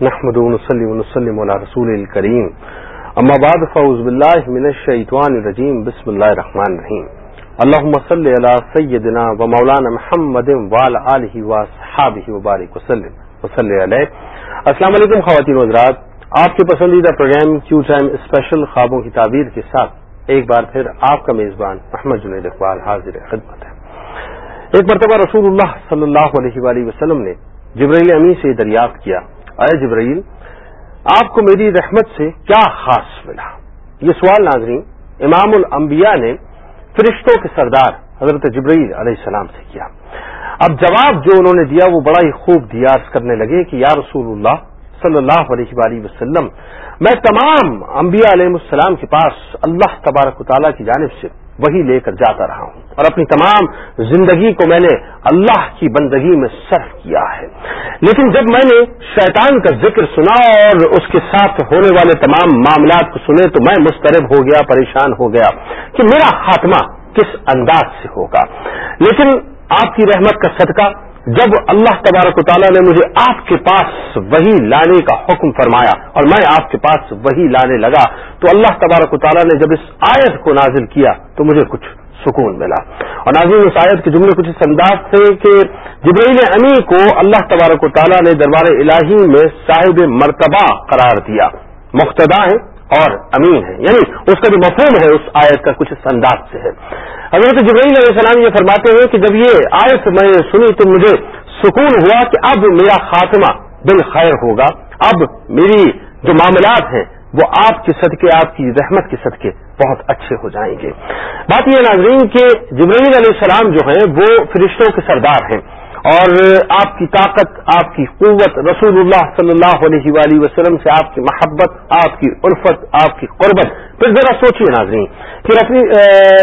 نحمد ونسلم على رسول الكريم. اما بعد، فاعوذ بالله من الشيطان الرجيم. بسم الله الرحمن الرحيم. اللهم صل على سيدنا ومولانا محمد وعلى اله واصحابه وبارك وسلم. وصلی علیہ السلام علیکم خواتین حضرات. آپ کے پسندیدہ پروگرام کیو ٹائم اسپیشل خوابوں کی تعبیر کے ساتھ ایک بار پھر آپ کا میزبان محمد جنید اقبال حاضر خدمت ہے۔ ایک مرتبہ رسول اللہ صلی اللہ علیہ وآلہ وسلم نے جبرائیل امی سے دریافت کیا۔ اے جبرائیل، آپ کو میری رحمت سے کیا خاص ملا؟ یہ سوال ناظرین، امام الانبیاء نے فرشتوں کے سردار حضرت جبرائیل علیہ السلام سے کیا۔ اب جواب جو انہوں نے دیا وہ بڑا ہی خوب دیاز کرنے لگے کہ یا رسول اللہ صلی اللہ علیہ وآلہ وسلم، میں تمام انبیاء علیہ السلام کے پاس اللہ تبارک و تعالیٰ کی جانب سے وہی لے کر جاتا رہا ہوں۔ اور اپنی تمام زندگی کو میں نے اللہ کی بندگی میں صرف کیا ہے۔ لیکن جب میں نے شیطان کا ذکر سنا اور اس کے ساتھ ہونے والے تمام معاملات کو سنے تو میں مسترب ہو گیا، پریشان ہو گیا کہ میرا خاتمہ کس انداز سے ہوگا۔ لیکن آپ کی رحمت کا صدقہ جب اللہ تبارک و تعالیٰ نے مجھے آپ کے پاس وہی لانے کا حکم فرمایا اور میں آپ کے پاس وہی لانے لگا تو اللہ تبارک و تعالیٰ نے جب اس آیت کو نازل کیا تو مجھے کچھ سکون ملا۔ اور نازل اس آیت کے جملے کچھ اس انداز تھے کہ جبرائیل امی کو اللہ تبارک و تعالیٰ نے دربار الہی میں صاحب مرتبہ قرار دیا۔ مختدا ہیں۔ اور امین ہے. یعنی اس کا جو مفہوم ہے اس آیت کا کچھ اس انداز سے ہے. حضرت جبرائیل علیہ السلام یہ فرماتے ہیں کہ جب یہ آیت میں سنی تو مجھے سکون ہوا کہ اب میرا خاتمہ بالخیر ہوگا. اب میری جو معاملات ہیں وہ آپ کے صدقے، آپ کی رحمت کے صدقے بہت اچھے ہو جائیں گے. بات یہ ناظرین کہ جبرائیل علیہ السلام جو ہیں وہ فرشتوں کے سردار ہیں. اور آپ کی طاقت، آپ کی قوت رسول اللہ صلی اللہ علیہ وآلہ وسلم سے آپ کی محبت، آپ کی الفت، آپ کی قربت۔ پھر ذرا سوچیے ناظرین کہ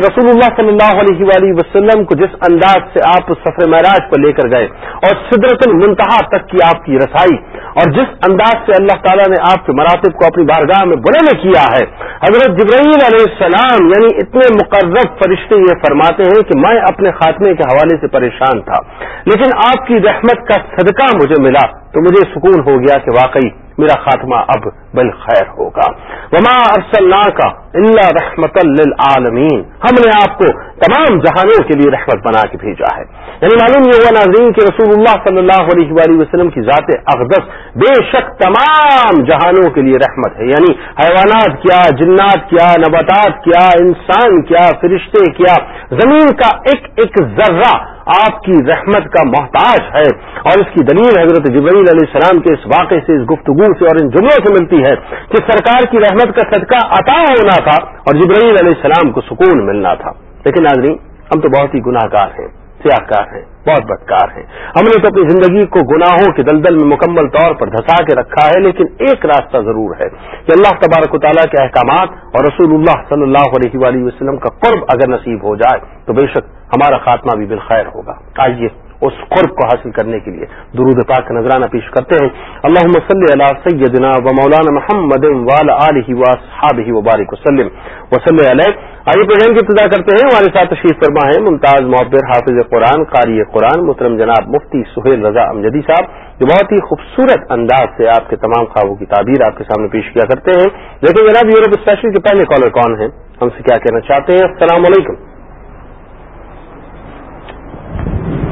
رسول اللہ صلی اللہ علیہ وآلہ وسلم کو جس انداز سے آپ سفر معراج پر لے کر گئے اور سدرت المنتہا تک کی آپ کی رسائی اور جس انداز سے اللہ تعالیٰ نے آپ کے مراتب کو اپنی بارگاہ میں بلند کیا ہے حضرت جبرائیل علیہ السلام یعنی اتنے مقرب فرشتے یہ فرماتے ہیں کہ میں اپنے خاتمے کے حوالے سے پریشان تھا، لیکن آپ کی رحمت کا صدقہ مجھے ملا۔ تو مجھے سکون ہو گیا کہ واقعی میرا خاتمہ اب بالخیر ہوگا۔ وما ارسل کا اللہ رحمت للعالمین ہم نے آپ کو تمام جہانوں کے لیے رحمت بنا کے بھیجا ہے۔ یعنی معلوم یہ ہوا ناظرین کہ رسول اللہ صلی اللہ علیہ وآلہ وسلم کی ذات اقدس بے شک تمام جہانوں کے لیے رحمت ہے۔ یعنی حیوانات کیا، جنات کیا، نباتات کیا، انسان کیا، فرشتے کیا، زمین کا ایک ایک ذرہ آپ کی رحمت کا محتاج ہے اور اس کی دلیل حضرت جبرائیل علیہ السلام کے اس واقعے سے اس گفتگو سے اور ان جملوں سے ملتی ہے کہ سرکار کی رحمت کا صدقہ عطا ہونا تھا اور جبرائیل علیہ السلام کو سکون ملنا تھا۔ لیکن ناظرین، ہم تو بہت ہی گناہ گار ہیں۔ سیاہ کار ہیں، بہت بدکار ہیں۔ ہم نے تو اپنی زندگی کو گناہوں کے دلدل میں مکمل طور پر دھسا کے رکھا ہے، لیکن ایک راستہ ضرور ہے کہ اللہ تبارک و تعالیٰ کے احکامات اور رسول اللہ صلی اللہ علیہ وآلہ وسلم کا قرب اگر نصیب ہو جائے تو بے شک ہمارا خاتمہ بھی بالخیر ہوگا۔ آئیے اس قرب کو حاصل کرنے کے لیے۔ درود پاک کا نذرانہ پیش کرتے ہیں۔ اللہ صلی اللہ سیدنا و مولانا محمد علیہ و وسلم۔ وسلم علیہ۔ آئیے پروگرام کی ابتدا کرتے ہیں۔ ہمارے ساتھ تشریف فرما ہے ممتاز معبر حافظ قرآن، قاری قرآن، محترم جناب مفتی سہیل رضا امجدی صاحب، جو بہت ہی خوبصورت انداز سے آپ کے تمام خوابوں کی تعبیر آپ کے سامنے پیش کیا کرتے ہیں۔ لیکن جناب، یورپ اسپیشل کے پہلے کالر کون ہیں؟ ہم سے کیا کہنا چاہتے ہیں؟ السلام علیکم۔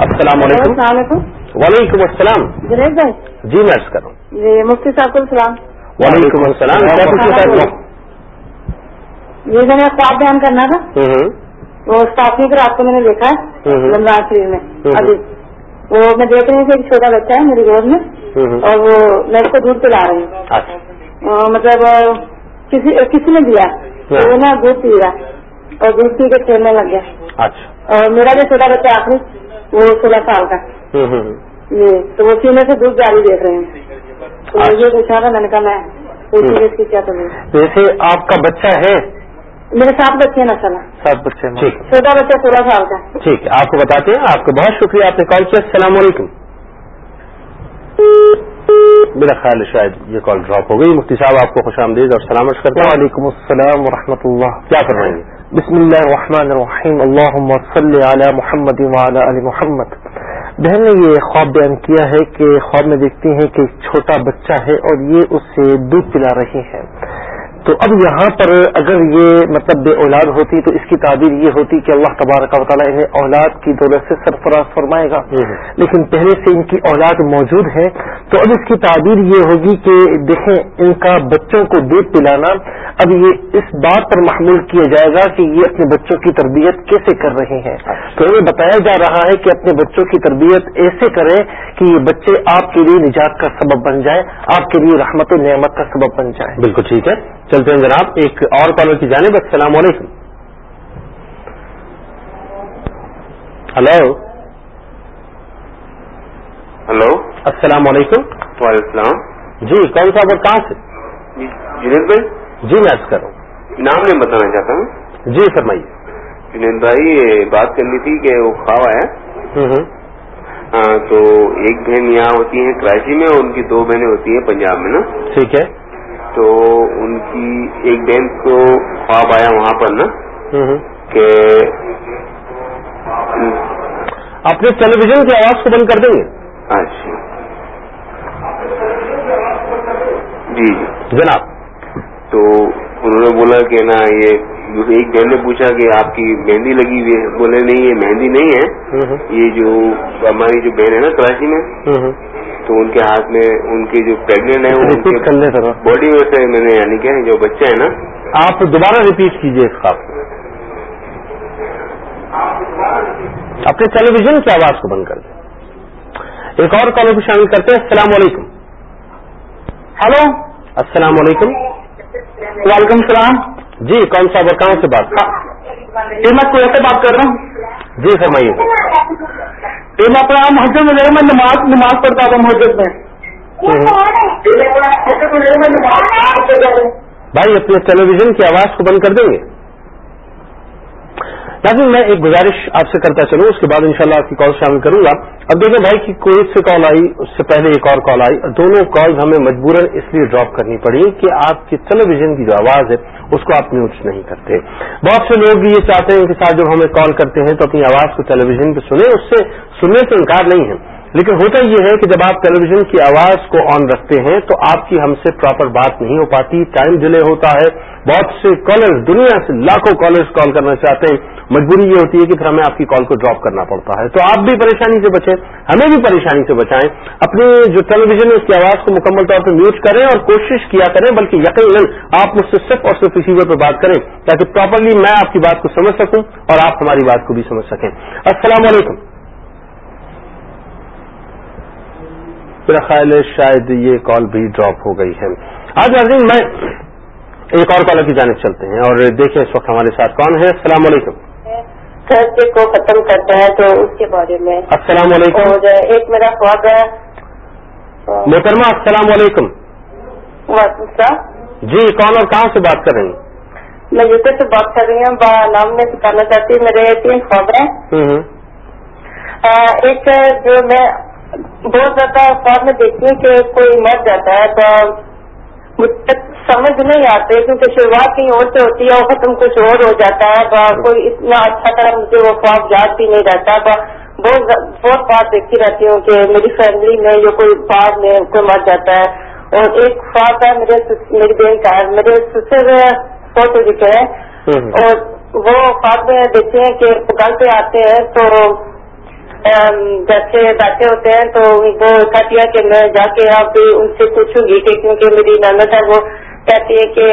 السلام علیکم. السلام علیکم. وعلیکم السلام. جنید بھائی. جی میں کروں. جی مفتی صاحب کو السلام. وعلیکم السلام. یہ میں نے خواب بیان کرنا تھا ہوں ہوں. وہ اسٹاف کی رات کو میں نے دیکھا ہے ہوں۔ رمضان شریف میں ہوں۔ ابھی۔ وہ میں دیکھ رہی ہوں کہ ایک چھوٹا بچہ ہے میری گود میں ہوں ہوں۔ اور وہ میں اس کو دودھ پلا رہی ہوں۔ اچھا۔ مطلب کسی کسی نے دیا تو وہ نا دودھ پی رہا اور دودھ پی کے کھیلنے لگ گیا۔ اچھا۔ اور میرا جو چھوٹا بچہ آخری وہ سولہ سال کا۔ تو وہ پینے سے دودھ جاری دیکھ رہے ہیں۔ تو یہ پوچھا تھا میں نے کہا میں ویسے آپ کا بچہ ہے؟ میرے سات بچے ہیں نا سات بچے چھوٹا بچہ سولہ سال کا۔ ٹھیک ہے آپ کو بتاتے ہیں۔ آپ کا بہت شکریہ آپ نے کال کیا۔ السلام علیکم۔ میرا خیال ہے شاید یہ کال ڈراپ ہو گئی۔ مفتی صاحب آپ کو خوش آمدید اور سلامت کرتا ہوں وعلیکم السلام ورحمۃ اللہ۔ کیا فرمائیں گے؟ بسم اللہ الرحمن الرحیم. اللہم صلی علی محمد وعلی علی محمد. بہن نے یہ خواب بیان کیا ہے کہ خواب میں دیکھتی ہیں کہ ایک چھوٹا بچہ ہے اور یہ اس سے دودھ پلا رہی ہے۔ تو اب یہاں پر اگر یہ مطلب بے اولاد ہوتی تو اس کی تعبیر یہ ہوتی کہ اللہ تبارک و تعالیٰ انہیں اولاد کی دولت سے سرفراز فرمائے گا۔ لیکن پہلے سے ان کی اولاد موجود ہے تو اب اس کی تعبیر یہ ہوگی کہ دیکھیں ان کا بچوں کو دودھ پلانا اب یہ اس بات پر محمول کیا جائے گا کہ یہ اپنے بچوں کی تربیت کیسے کر رہے ہیں۔ تو انہیں بتایا جا رہا ہے کہ اپنے بچوں کی تربیت ایسے کریں کہ یہ بچے آپ کے لیے نجات کا سبب بن جائے آپ کے لیے رحمت و نعمت کا سبب بن جائے بالکل ٹھیک ہے۔ چلتے ہیں جناب ایک اور کالر کی جانب السلام علیکم۔ ہلو ہلو السلام علیکم۔ وعلیکم السلام۔ جی کون صاحب اور کہاں سے؟ جنید بھائی۔ جی میں کر رہا ہوں۔ نام نہیں بتانا چاہتا ہوں۔ جی فرمائیے۔ جنید بھائی بات کرنی تھی کہ وہ خواب آیا ہاں تو ایک بہن یہاں ہوتی ہے کراچی میں اور ان کی دو بہنیں ہوتی ہیں پنجاب میں نا۔ ٹھیک ہے۔ تو ان کی ایک بہن کو خواب آیا وہاں پر نا کہ اپنے ٹیلی ویژن کی آواز کو بند کر دیں گے؟ اچھا۔ جی جی۔ جناب۔ تو انہوں نے بولا کہ نا یہ ایک بہن نے پوچھا کہ آپ کی مہندی لگی ہوئی ہے؟ بولے نہیں یہ مہندی نہیں ہے۔ یہ جو ہماری جو بہن ہے نا کراچی میں تو ان کے ہاتھ میں ان کے جو پریگنٹ ہے باڈی میں سے میں نے یعنی کہ جو بچہ ہے نا۔ آپ دوبارہ ریپیٹ کیجیے اس کو۔ اپنے ٹیلی ویژن کی آواز کو بند کر دیں۔ ایک اور کالر کو شامل کرتے ہیں۔ السلام علیکم۔ ہلو السلام علیکم۔ وعلیکم السلام۔ جی کون صاحب اور کہاں سے بات میں کوئٹ سے بات کر رہا ہوں؟ جی فرمائیے۔ میں اپنا مسجد میں میں نماز نماز پڑھتا تھا مسجد میں۔ بھائی اپنے ٹیلی ویژن کی آواز کو بند کر دیں گے؟ لیکن میں ایک گزارش آپ سے کرتا چلوں، اس کے بعد انشاءاللہ آپ کی کال شامل کروں گا۔ اب دیکھیں بھائی کی کوئٹ سے کال آئی، اس سے پہلے ایک اور کال آئی۔ دونوں کالز ہمیں مجبوراً اس لیے ڈراپ کرنی پڑی کہ آپ کی ٹیلی ویژن کی جو آواز ہے، اس کو آپ میوٹ نہیں کرتے۔ بہت سے لوگ یہ چاہتے ہیں کہ ساتھ جب ہمیں کال کرتے ہیں تو اپنی آواز کو ٹیلی ویژن پہ سنیں، اس سے سننے سے انکار نہیں ہے۔ لیکن ہوتا یہ ہے کہ جب آپ ٹیلی ویژن کی آواز کو آن رکھتے ہیں تو آپ کی ہم سے پراپر بات نہیں ہو پاتی ٹائم ڈیلے ہوتا ہے، بہت سے کالرز دنیا سے لاکھوں کالرز کال کرنا چاہتے ہیں، مجبوری یہ ہوتی ہے کہ پھر ہمیں آپ کی کال کو ڈراپ کرنا پڑتا ہے۔ تو آپ بھی پریشانی سے بچیں، ہمیں بھی پریشانی سے بچائیں۔ اپنی جو ٹیلی ویژن ہے، اس کی آواز کو مکمل طور پر میوٹ کریں اور کوشش کیا کریں، بلکہ یقیناً آپ مجھ سے صرف اور صرف اسی پہ بات کریں تاکہ پراپرلی میں آپ کی بات کو سمجھ سکوں اور آپ ہماری بات کو بھی سمجھ سکیں۔ السلام علیکم۔ میرا خیال ہے شاید یہ کال بھی ڈراپ ہو گئی ہے۔ آج ناظرین میں ایک اور کالر کی جانب چلتے ہیں اور دیکھیں اس وقت ہمارے ساتھ کون ہے۔ السلام علیکم۔ تھرسڈے کو ختم کرتا ہے تو اس کے بارے میں۔ السلام علیکم۔ ایک میرا خواب ہے۔ محترمہ السلام علیکم۔ وعلیکم السلام۔ جی کون اور کہاں سے بات کر رہی ہیں؟ میں یوٹر سے بات کر رہی ہوں با نام میں سکھانا چاہتی ہوں میرے تین خواب ہیں۔ ایک جو میں بہت زیادہ خواب میں دیکھتی ہوں کہ کوئی مر جاتا ہے تو مجھے سمجھ نہیں آتے کیونکہ شروعات کہیں اور سے ہوتی ہے اور ختم کچھ اور ہو جاتا ہے کوئی اتنا اچھا طرح مجھے وہ خواب یاد بھی نہیں رہتا بہت بہت بات دیکھتی رہتی ہوں کہ میری فیملی میں جو کوئی بعد میں کوئی مر جاتا ہے اور ایک خواب ہے میرے میری بہن کا ہے میرے سسر فوت ہو چکے ہیں۔ اور وہ خواب میں دیکھتے ہیں کہ گھر پہ آتے ہیں تو جیسے بیٹھے ہوتے ہیں تو وہ کہتی ہے کہ میں جا کے اب ان سے پوچھوں گی کہ کیونکہ میری نند ہے، وہ کہتی ہے کہ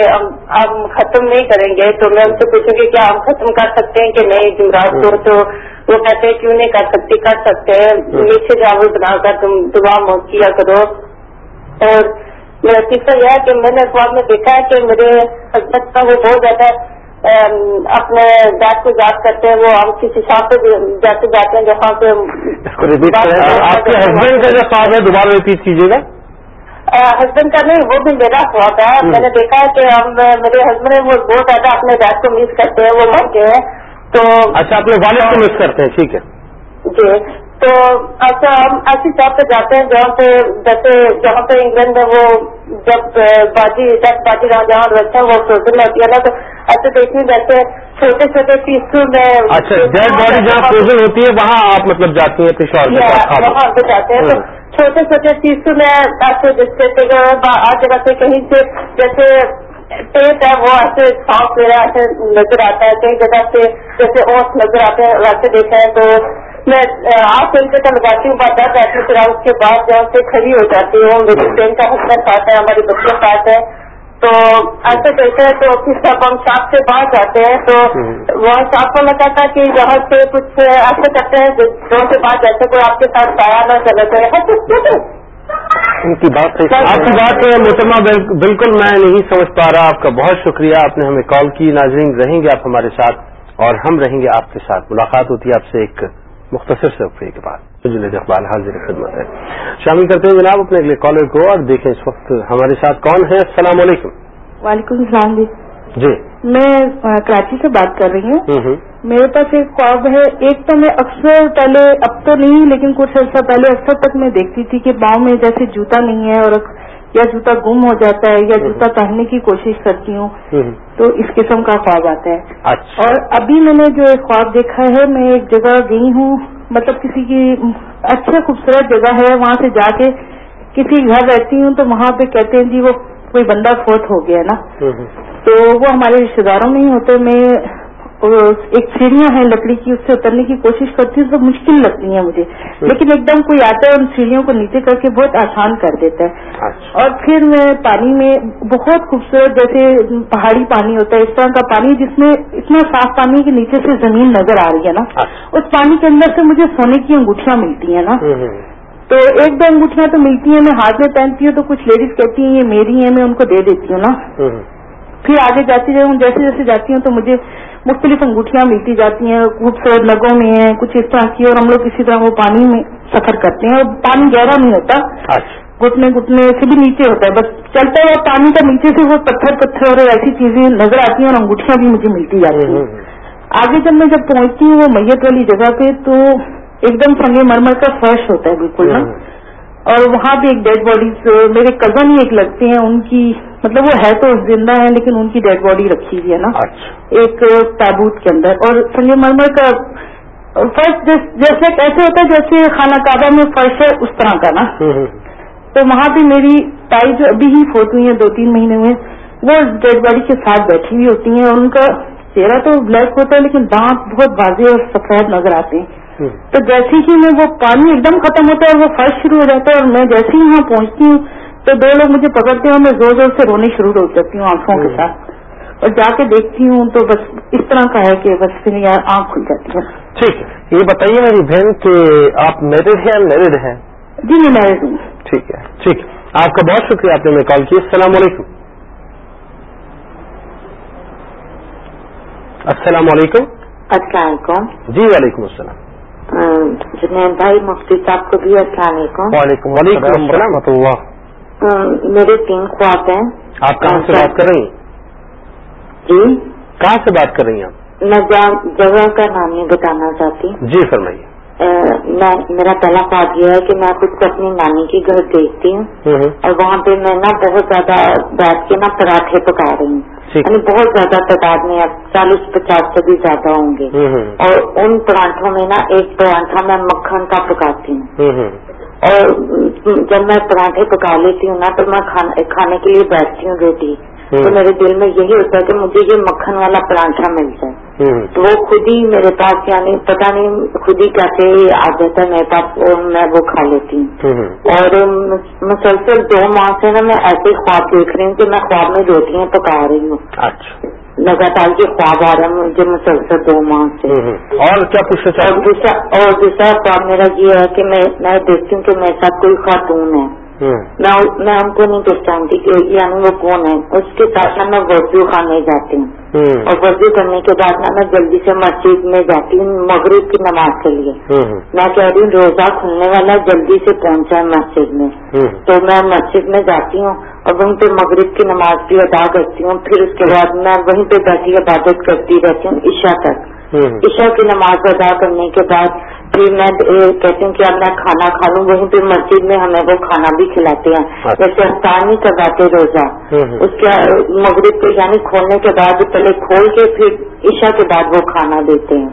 ہم ختم نہیں کریں گے، تو میں ان سے پوچھوں گی کیا ہم ختم کر سکتے ہیں کہ نہیں جمعرات کو تو وہ کہتے ہیں کیوں نہیں کر سکتے کر سکتے ہیں میٹھے چاول بنا کر، تم دعا موت کیا کرو۔ اور میرا تیسرا یہ ہے کہ میں نے اخبار میں دیکھا ہے کہ میرے ہسبینڈ کا وہ بہت زیادہ اپنے ڈیڈ کو یاد کرتے ہیں وہ ہم کسی شاپ پہ جیسے جاتے ہیں پہ کو ریپیٹ کریں آپ کے ہسبینڈ کا جو خواب ہے دوبارہ ریپیٹ کیجیے گا۔ ہسبینڈ کا نہیں وہ بھی میرا خواب ہے۔ میں نے دیکھا ہے کہ ہم میرے ہسبینڈ وہ بہت زیادہ اپنے ڈیڈ کو مس کرتے ہیں وہ مر گئے ہیں۔ تو اچھا اپنے والد کو مس کرتے ہیں ٹھیک ہے۔ جی۔ تو اچھا ہم ایسی شاپ پہ جاتے ہیں جہاں پہ جیسے جہاں پہ انگلینڈ میں وہ جب باجی دس باجی رہا جہاں رہتے ہیں وہ فروزن ہوتی ہے نا تو ایسے دیکھیں جیسے چھوٹے چھوٹے پیسوں میں اچھا ڈیڈ باڈی جہاں فروزن ہوتی ہے وہاں آپ مطلب جاتی ہیں ہاں۔ وہاں پہ جاتے ہیں تو چھوٹے چھوٹے پیسوں میں ایسے جیسے آج جگہ سے کہیں سے جیسے پیٹ ہے وہ ایسے صاف میرا ایسے نظر آتا ہے کئی جگہ سے جیسے اوس نظر آتے ہیں ویسے دیکھا ہے تو میں آپ ان سے لگاتی ہوں بات بیٹھی پھر اس کے بعد جہاں سے کھڑی ہو جاتی ہوں میری ٹرین کا ہسبینڈ ساتھ ہے ہمارے بچے ساتھ ہے۔ تو ایسے کہتے ہیں تو پھر جب ہم شاپ سے باہر جاتے ہیں تو وہاں شاپ والا کہتا ہے کہ یہاں سے کچھ ایسے کرتے ہیں جو سے بعد جیسے کوئی آپ کے ساتھ پایا نہ چلے جائے ان کی بات آپ کی بات محتمہ بالکل میں نہیں سمجھ پا رہا آپ کا بہت شکریہ آپ نے ہمیں کال کی ناظرین رہیں گے آپ ہمارے ساتھ اور ہم رہیں گے آپ کے ساتھ۔ ملاقات ہوتی ہے آپ سے ایک مختصر سے وقفے کے بعد۔ جنید اقبال حاضر خدمت ہے۔ شامل کرتے ہیں جناب اپنے اگلے کالر کو اور دیکھیں اس وقت ہمارے ساتھ کون ہے۔ السلام علیکم۔ وعلیکم السلام جی۔ جی۔ میں کراچی سے بات کر رہی ہوں۔ میرے پاس ایک خواب ہے۔ ایک تو میں اکثر پہلے اب تو نہیں لیکن کچھ عرصہ پہلے اکثر تک میں دیکھتی تھی کہ پاؤں میں جیسے جوتا نہیں ہے اور یا جوتا گم ہو جاتا ہے یا جوتا پہننے کی کوشش کرتی ہوں۔ تو اس قسم کا خواب آتا ہے۔ اچھا۔ اور ابھی میں نے جو ایک خواب دیکھا ہے میں ایک جگہ گئی ہوں۔ مطلب کسی کی اچھا خوبصورت جگہ ہے وہاں سے جا کے کسی گھر رہتی ہوں تو وہاں پہ کہتے ہیں جی وہ کوئی بندہ فوت ہو گیا نا؟ تو وہ ہمارے رشتے داروں میں ہی ہوتے میں ایک سیڑھیاں ہیں لکڑی کی اس سے اترنے کی کوشش کرتی ہوں تو مشکل لگتی ہیں مجھے۔ لیکن ایک دم کوئی آتا ہے ان سیڑھیوں کو نیچے کر کے بہت آسان کر دیتا ہے۔ اچھا۔ اور پھر میں پانی میں بہت خوبصورت جیسے پہاڑی پانی ہوتا ہے اس طرح کا پانی جس میں اتنا صاف پانی کے نیچے سے زمین نظر آ رہی ہے نا۔ اچھا۔ اس پانی کے اندر سے مجھے سونے کی انگوٹھیاں ملتی ہیں نا۔ تو ایک دو انگوٹھیاں تو ملتی ہیں میں ہاتھ میں پہنتی ہوں تو کچھ لیڈیز کہتی ہیں یہ میری ہیں میں ان کو دے دیتی ہوں نا۔ پھر آگے جاتی جاؤں جیسے جیسے جاتی ہوں تو مجھے مختلف انگوٹھیاں ملتی جاتی ہیں خوبصورت لگوں میں ہیں کچھ اس طرح کی اور ہم لوگ کسی طرح وہ پانی میں سفر کرتے ہیں اور پانی گہرا نہیں ہوتا اچھا۔ گھٹنے گھٹنے سے بھی نیچے ہوتا ہے بس چلتا ہے پانی کا نیچے سے وہ پتھر پتھر اور ایسی چیزیں نظر آتی ہیں اور انگوٹھیاں بھی مجھے ملتی جاتی ہیں۔ آگے جب میں جب پہنچتی ہوں وہ میت والی جگہ پہ تو ایک دم سنگے مرمر کا فرش ہوتا ہے بالکل نا۔ اور وہاں بھی ایک ڈیڈ باڈیز میرے کزن ہی ایک لگتے ہیں ان کی مطلب وہ ہے تو زندہ ہے لیکن ان کی ڈیڈ باڈی رکھی ہوئی ہے نا۔ اچھا۔ ایک تابوت کے اندر۔ اور سنگے مرمر کا فرش جیسے ایسے ہوتا ہے جیسے خانہ کعبہ میں فرش ہے اس طرح کا نا۔ تو وہاں بھی میری تائی جو ابھی ہی فوٹ ہوئی ہیں دو تین مہینے ہوئے وہ ڈیڈ باڈی کے ساتھ بیٹھی ہوئی ہوتی ہیں۔ اور ان کا چہرہ تو بلیک ہوتا ہے لیکن دانت بہت واضح اور سفید نظر آتے ہیں۔ تو جیسے ہی میں وہ پانی ایک دم ختم ہوتا ہے اور وہ فرش شروع ہو جاتا ہے اور میں جیسے ہی وہاں پہنچتی ہوں تو دو لوگ مجھے پکڑتے ہیں اور میں زور زور سے رونے شروع ہو جاتی ہوں آنکھوں کے ساتھ۔ اور جا کے دیکھتی ہوں تو بس اس طرح کا ہے کہ بس پھر یار آنکھ کھل جاتی ہے۔ ٹھیک ہے۔ یہ بتائیے میری بہن کہ آپ میرڈ ہیں میرڈ ہیں؟ جی میں میرڈ ہوں۔ ٹھیک ہے۔ ٹھیک۔ آپ کا بہت شکریہ آپ نے ہمیں کال کی۔ السلام علیکم۔ السلام علیکم۔ السلام علیکم۔ جی وعلیکم السلام۔ جنید بھائی مفتی صاحب کو بھی السلام علیکم۔ وعلیکم وعلیکم ورحمۃ اللہ۔ میرے تین خواب ہیں۔ آپ کہاں سے بات کر رہی ہیں؟ جی۔ کہاں سے بات کر رہی ہیں آپ؟ میں جگہ کا نام نہیں بتانا چاہتی جی فرمائیے۔ میں میرا پہلا خواب یہ ہے کہ میں خود کو اپنی نانی کے گھر دیکھتی ہوں اور وہاں پہ میں نا بہت زیادہ بیٹھ کے نا پراٹھے پکا رہی ہوں۔ یعنی بہت زیادہ تعداد میں اب چالیس پچاس سے بھی زیادہ ہوں گے۔ اور ان پراٹھوں میں نا ایک پراٹھا میں مکھن کا پکاتی ہوں۔ اور جب میں پراٹھے پکا لیتی ہوں نا تو میں کھانے کے لیے بیٹھتی ہوں روٹی۔ تو میرے دل میں یہی ہوتا ہے کہ مجھے یہ مکھن والا پراٹھا مل جائے۔ تو وہ خود ہی میرے پاس یعنی پتہ نہیں خود ہی کیسے آ جاتا ہے میرے پاس میں وہ کھا لیتی ہوں۔ اور مسلسل دو ماہ سے نا میں ایسے خواب دیکھ رہی ہوں کہ میں خواب میں روٹیاں پکا رہی ہوں۔ اچھا۔ لگاتار کے خواب آ رہے ہیں مجھے مسلسل دو ماہ سے اور کیا پوچھنا چاہوں اور دوسرا خواب میرا یہ ہے کہ میں دیکھتی ہوں کہ میرے ساتھ کوئی خاتون ہے۔ میں ان کو نہیں پہچانتی کہ یعنی وہ کون ہے اس کے ساتھ میں وضو خانے جاتی ہوں۔ اور وضو کرنے کے بعد نا میں جلدی سے مسجد میں جاتی ہوں مغرب کی نماز کے لیے۔ میں کہہ رہی ہوں روزہ کھلنے والا جلدی سے پہنچا ہے مسجد میں۔ تو میں مسجد میں جاتی ہوں اور وہیں پہ مغرب کی نماز بھی ادا کرتی ہوں۔ پھر اس کے بعد میں وہیں پہ بیٹھی عبادت کرتی رہتی ہوں عشاء تک۔ عشاء کی نماز ادا کرنے کے بعد پھر میں کہتی ہوں کہ اب میں کھانا کھا لوں وہیں پہ مسجد میں ہمیں وہ کھانا بھی کھلاتے ہیں۔ اچھا۔ جیسے افطار نہیں کرواتے روزہ اس کے مغرب کے یعنی کھولنے کے بعد پہلے کھول کے پھر عشاء کے بعد وہ کھانا دیتے ہیں۔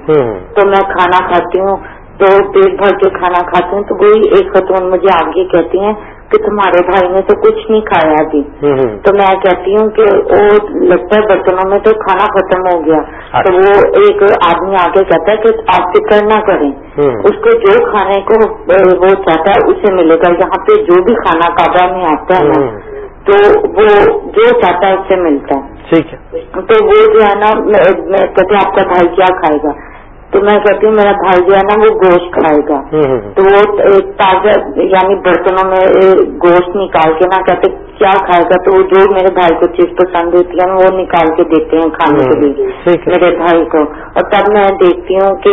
تو میں کھانا کھاتی ہوں تو پیٹ بھر کے کھانا کھاتی ہوں تو وہی ایک خاتون مجھے آگے کہتی ہیں کہ تمہارے بھائی نے تو کچھ نہیں کھایا ابھی تو میں کہتی ہوں کہ وہ لگتا ہے برتنوں میں تو کھانا ختم ہو گیا۔ تو وہ ایک آدمی آگے کہتا ہے کہ آپ فکر نہ کریں۔ اس کو جو کھانے کو وہ چاہتا ہے اسے ملے گا۔ یہاں پہ جو بھی کھانا کعبہ میں آتا ہے تو وہ جو چاہتا ہے اس سے ملتا ہے۔ ٹھیک ہے۔ تو وہ جو ہے نا کہتے آپ کا بھائی کیا کھائے گا؟ تو میں کہتی ہوں میرا بھائی جو ہے نا وہ گوشت کھائے گا۔ تو وہ تازہ یعنی برتنوں میں گوشت نکال کے نہ کہتے کیا کھائے گا؟ تو وہ جو میرے بھائی کو چیز پسند ہوتی ہے وہ نکال کے دیتے ہیں کھانے کے لیے میرے بھائی کو۔ اور تب میں دیکھتی ہوں کہ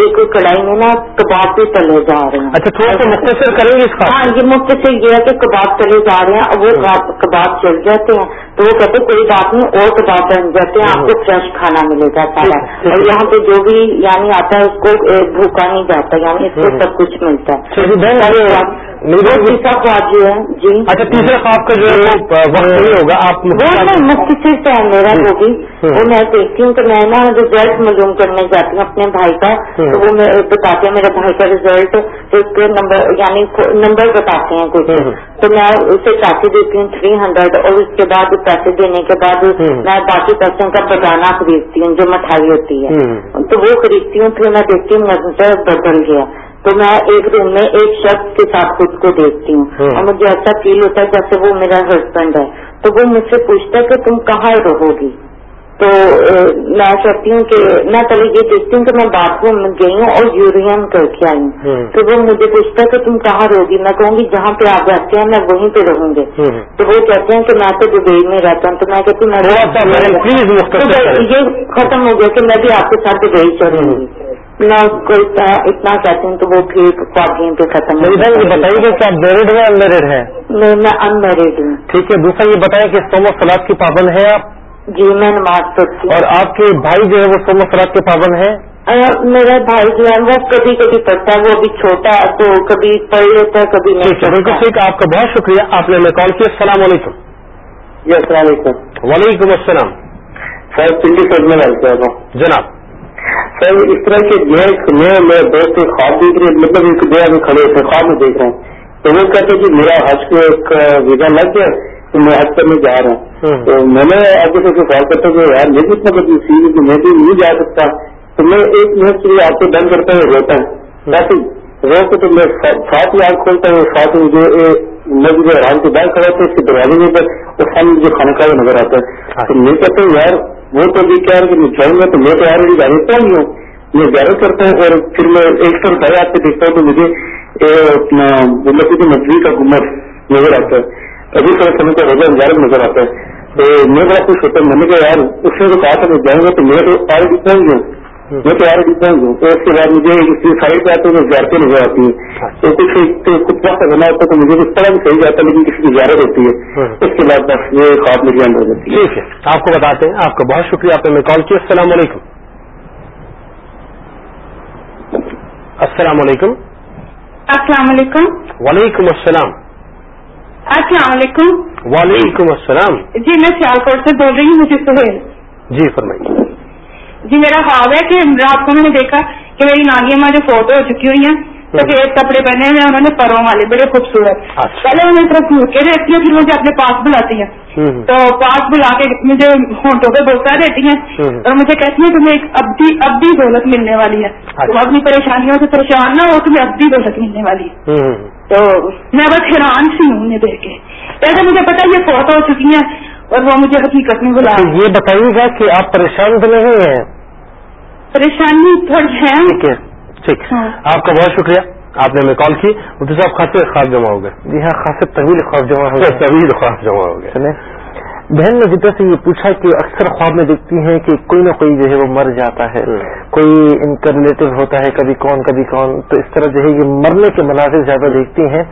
ایک کڑھائی میں نا کباب بھی تلے جا رہے ہیں۔ اچھا تھوڑا سا مختصر کریں گے اس کا؟ ہاں یہ مختصر یہ ہے کہ کباب تلے جا رہے ہیں اور وہ کباب چل جاتے ہیں۔ تو وہ کہتے کوئی بات نہیں اور کباب بن جاتے ہیں آپ کو فریش کھانا ملے گا سارا۔ اور یہاں پہ جو بھی یعنی آتا ہے اس کو بھوکا نہیں جاتا یعنی اس کو سب کچھ ملتا ہے۔ تیسرا خواب جو ہے جی اچھا تیسرا خواب کا جو ہے وقت نہیں ہوگا آپ مختصر سے ہے میرا وہ بھی۔ وہ میں دیکھتی ہوں کہ میں نا ریزلٹ معلوم کرنے جاتی ہوں اپنے بھائی کا۔ تو وہ بتاتے ہیں میرے بھائی کا ریزلٹ نمبر یعنی نمبر بتاتے ہیں کچھ۔ تو میں اسے پیسے دیتی ہوں تھری ہنڈریڈ اور اس کے بعد پیسے دینے کے بعد میں باقی پیسوں کا بتانا خریدتی ہوں جو مٹھائی ہوتی ہے۔ تو وہ خریدتی ہوں پھر میں دیکھتی ہوں بدل گیا۔ تو میں ایک روم میں ایک شخص کے ساتھ خود کو دیکھتی ہوں اور مجھے ایسا فیل ہوتا ہے جیسے وہ میرا ہسبینڈ ہے تو وہ مجھ سے پوچھتا ہے کہ تم کہاں رہو گی تو میں کہتی ہوں کہ میں پہلے یہ دیکھتی ہوں کہ میں باتھ روم میں گئی ہوں اور یورین کر کے آئی ہوں تو وہ مجھے پوچھتا ہے کہ تم کہاں رہو گی میں کہوں گی جہاں پہ آپ رہتے ہیں میں وہیں پہ رہوں گی تو وہ کہتے ہیں کہ میں تو دبئی میں رہتا ہوں تو میں کہتی ہوں یہ ختم ہو گیا کہ میں بھی آپ کے ساتھ دبئی چلوں گی میں اس کو اتنا کہتی ہوں تو وہ پھر خوابیوں پہ ختم بتائیے کہ آپ میرڈ ہیں انمیرڈ ہیں؟ میں ان میرڈ ہوں۔ ٹھیک ہے دوسرا یہ بتائیں کہ سومو سلاد کی پابند ہے آپ؟ جی میں نماز پڑھتی ہوں۔ اور آپ کے بھائی جو ہے وہ سومو سلاد کے پابند ہیں؟ میرا بھائی جو ہے وہ کبھی کبھی پڑھتا ہے وہ ابھی چھوٹا ہے تو کبھی پڑھ لیتا ہے کبھی نہیں بالکل ٹھیک ہے آپ کا بہت شکریہ آپ نے ہمیں کال کیا السلام علیکم۔ جی السلام علیکم۔ وعلیکم السلام۔ سر پنڈی سر میں ہے جناب۔ سر اس طرح کے میں میرے دوست خواب دیکھ رہے مطلب ایک دو آدمی کھڑے ہوتے خواب میں دیکھ رہے ہیں۔ تو وہ کہتے کہ میرا حج کو ایک ویزا لگ گیا تو میں حج کرنے جا رہا ہوں۔ تو میں نے آگے سے سوال کرتا کہ یار یہ بھی اتنا بڑی سی کہ میں بھی نہیں جا سکتا؟ تو میں ایک منٹ کے لیے آپ کو بند کرتا ہوں روتا ہوں۔ ویسے رو کے تو میں ساتھ ہی آگ کھولتا ہوں ساتھ ہی جو مسجد حرام کے باہر کھڑا ہوتا ہے اس کے دروازے کے اوپر اور سامنے جو کھایا نظر آتا ہے۔ تو میں کہتا ہوں یار وہ تو یہ کیا ہے کہ میں جاؤں گا تو میں تو آلریڈی گاڑی ہی گیا ہوں۔ میں زیادہ کرتا ہوں اور پھر میں ایک سال پہلے آپ کو دیکھتا ہوں تو مجھے اپنا مطلب مچھلی کا گمر نظر آتا ہے۔ ابھی تھوڑا سمے کا روزہ زیادہ نظر آتا ہے۔ تو میں بڑا خوش ہوتا ہوں۔ میں نے کہا، یار، اس نے تو کہا تھا میں جاؤں گا تو میں تو آلریڈی پہنچ گیا ہوں میں تو آلریڈی پہنچ گیا تو اس کے بعد مجھے سائڈ پہ آتے ہیں زیارتیں نظر آتی ہیں۔ تو کچھ کچھ وقت بنا ہوتا ہے تو مجھے اس طرح بھی صحیح جاتا ہے لیکن کسی کی زیارت ہوتی ہے۔ اس کے بعد بس یہ خواب میری اندر ہو جاتی ہے۔ ٹھیک ہے۔ آپ کو بتاتے ہیں۔ آپ کا بہت شکریہ۔ آپ نے ہمیں کال کیا السلام علیکم۔ السلام علیکم۔ السلام علیکم۔ وعلیکم السلام۔ السلام علیکم۔ وعلیکم السلام۔ جی میں سیال کوٹ سے بول رہی ہوں مجھے سہیل۔ جی فرمائیے۔ جی میرا خواب ہے کہ رات کو میں نے دیکھا کہ میری نانی ماں جو فوٹو ہو چکی ہوئی ہیں۔ سفید کپڑے پہنے ہوئے انہوں نے پروں والے بڑے خوبصورت۔ پہلے انہیں طرف کے رہتی ہیں پھر مجھے اپنے پاس بلاتی ہیں۔ تو پاس بلا کے مجھے ہونٹوں پہ بوسا دیتی ہیں اور مجھے کہتی ہیں تمہیں ایک ابدی ابدی دولت ملنے والی ہے۔ تو اپنی پریشانیوں سے پریشان نہ ہو تمہیں ابدی دولت ملنے والی ہے۔ تو میں بس حیران سی ہوں انہیں دیکھ کے۔ ایسے مجھے پتا یہ فوٹو ہو چکی ہیں۔ اور وہ مجھے حقیقت میں بلا یہ بتائیے گا کہ آپ پریشان تو نہیں ہیں؟ پریشانی تھوڑی ہے ٹھیک ہے ٹھیک۔ آپ کا بہت شکریہ۔ آپ نے ہمیں کال کی۔ مفتی صاحب خاصے خواب جمع ہو گئے۔ جی ہاں خاصے طویل خواب جمع ہو گئے۔ طویل خواب جمع ہو گئے۔ بہن نے جدہ سے یہ پوچھا کہ اکثر خواب میں دیکھتی ہیں کہ کوئی نہ کوئی جو ہے وہ مر جاتا ہے۔ کوئی ان کا ریلیٹو ہوتا ہے کبھی کون کبھی کون۔ تو اس طرح جو ہے یہ مرنے کے مناظر زیادہ دیکھتی ہیں۔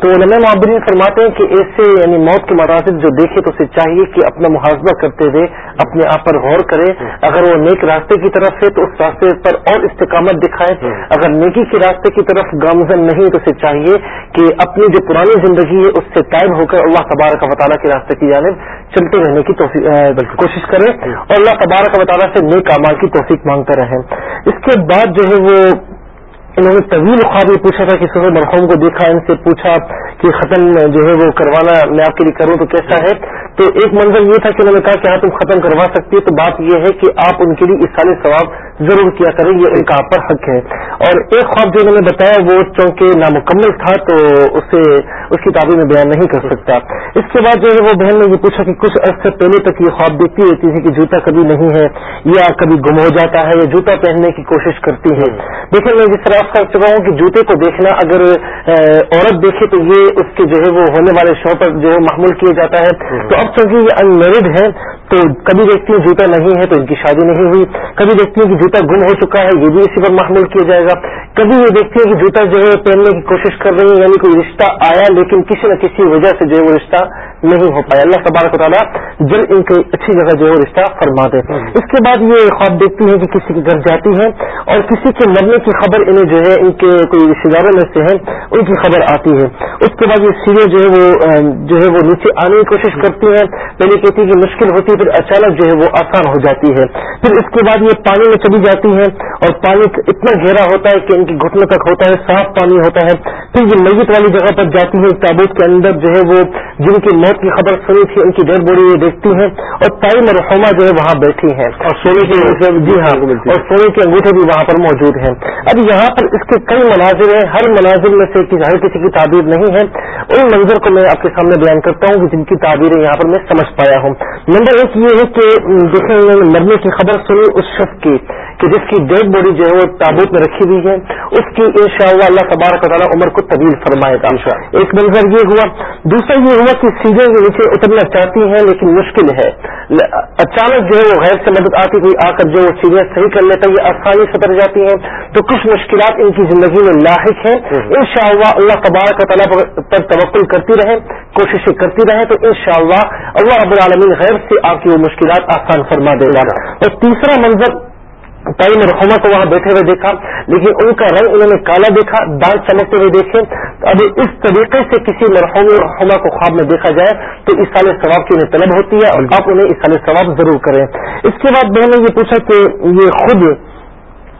تو علماء معبرین فرماتے ہیں کہ ایسے یعنی موت کے مراحل جو دیکھے تو اسے چاہیے کہ اپنا محاذہ کرتے ہوئے اپنے آپ پر غور کرے اگر وہ نیک راستے کی طرف ہے تو اس راستے پر اور استقامت دکھائے اگر نیکی کے راستے کی طرف گامزن نہیں تو اسے چاہیے کہ اپنی جو پرانی زندگی ہے اس سے قائم ہو کر اللہ تبارک و تعالیٰ کے راستے کی جانب چلتے رہنے کی کوشش کرے اور اللہ تبارک و تعالیٰ سے نیک امال کی توفیق مانگتے رہیں۔ اس کے بعد جو ہے وہ انہوں نے طویل خواب یہ پوچھا تھا کہ سب مرحوم کو دیکھا، ان سے پوچھا کہ ختم جو ہے وہ کروانا میں آپ کے لیے کروں تو کیسا ہے؟ تو ایک منظر یہ تھا کہ انہوں نے کہا کہ ہاں تم ختم کروا سکتی ہے تو بات یہ ہے کہ آپ ان کے لیے اس سال ثواب ضرور کیا کریں، یہ ان کا آپ پر حق ہے۔ اور ایک خواب جو انہوں نے بتایا، وہ چونکہ نامکمل تھا، تو اسے، اس کی تعبیر میں بیان نہیں کر سکتا۔ اس کے بعد جو ہے وہ بہن نے یہ پوچھا کہ کچھ عرصے پہلے تک یہ خواب دیکھتی رہتی تھی کہ جوتا کبھی نہیں ہے، یا کبھی گم ہو جاتا ہے، یا جوتا پہننے کی کوشش کرتی ہے دیکھیں میں جس طرح کر چکا ہوں کہ جوتے کو دیکھنا، اگر عورت دیکھے تو یہ اس کے جو ہے وہ ہونے والے شو پر جو ہے معمول کیا جاتا ہے۔ تو اب چونکہ یہ ان میرڈ ہے، تو کبھی دیکھتی ہیں جوتا نہیں ہے تو ان کی شادی نہیں ہوئی۔ کبھی دیکھتی ہیں کہ جوتا گم ہو چکا ہے، یہ بھی اسی پر محمول کیا جائے گا۔ کبھی یہ دیکھتی ہے کہ جوتا جو ہے پہننے کی کوشش کر رہی ہے یعنی کوئی رشتہ آیا لیکن کسی نہ کسی وجہ سے جو ہے وہ رشتہ نہیں ہو پایا۔ اللہ تبارک و تعالیٰ جلد ان کی اچھی جگہ جو ہے رشتہ فرما دے۔ اس کے بعد یہ خواب دیکھتی ہیں کہ کسی کے گھر جاتی ہیں اور کسی کے مرنے کی خبر انہیں جو ہے ان کے کوئی رشتے داروں میں سے ہیں، ان کی خبر آتی ہے۔ اس کے بعد یہ سیڑھے جو ہے وہ، جو ہے وہ نیچے آنے کی کوشش کرتی ہیں۔ پہلے کہتی ہے کہ مشکل ہوتی ہے، پھر اچانک جو ہے وہ آسان ہو جاتی ہے۔ پھر اس کے بعد یہ پانی میں چلی جاتی ہیں اور پانی اتنا گہرا ہوتا ہے کہ ان کی گھٹنوں تک ہوتا ہے صاف پانی ہوتا ہے۔ پھر یہ میت والی جگہ پر جاتی ہے تابوت کے اندر جو ہے وہ جن کی موت کی خبر سنی تھی ان کی ڈیڈ باڈی یہ دیکھتی ہیں اور تائی مرحوما جو ہے وہاں بیٹھی ہیں۔ اور سونے کے جی ہاں اور سونے کے انگوٹھے بھی وہاں پر موجود ہیں۔ اب یہاں پر اس کے کئی مناظر ہیں ہر مناظر میں سے ہر کسی کی تعبیر نہیں ہے۔ ان منظر کو میں آپ کے سامنے بیان کرتا ہوں جن کی تعبیریں یہاں پر میں سمجھ پایا ہوں۔ نمبر ایک یہ ہے کہ دیکھیں مرنے کی خبر سنی اس شخص کی۔ کہ جس کی ڈیڈ باڈی جو ہے وہ تابوت میں رکھی ہوئی ہے اس کی ان شاء اللہ اللہ تبارک تعالیٰ عمر کو طویل فرمائے گا۔ ایک منظر یہ ہوا۔ دوسرا یہ ہوا کہ سیدھے کے نیچے اترنا چاہتی ہیں لیکن مشکل ہے۔ اچانک جو ہے وہ غیر سے مدد آتی ہوئی آ کر جو وہ سیڑھیاں صحیح کر لیتا ہے یہ آسانی سے اتر جاتی ہیں۔ تو کچھ مشکلات ان کی زندگی میں لاحق ہیں۔ ان شاء اللہ اللہ تبارک تعالیٰ پر توقل کرتی رہے کوششیں کرتی رہے تو ان شاء اللہ اللہ رب العالمین غیر سے آپ کی وہ مشکلات آسان فرما دے گا۔ اور تیسرا منظر کئی مرحوما کو وہاں بیٹھے ہوئے دیکھا لیکن ان کا رنگ انہوں نے کالا دیکھا دانت چمکتے ہوئے دیکھے۔ اب اس طریقے سے کسی مرحوم رحما کو خواب میں دیکھا جائے تو اس سال ثواب کی انہیں طلب ہوتی ہے اور آپ انہیں اس سال ثواب ضرور کریں۔ اس کے بعد بہن نے یہ پوچھا کہ یہ خود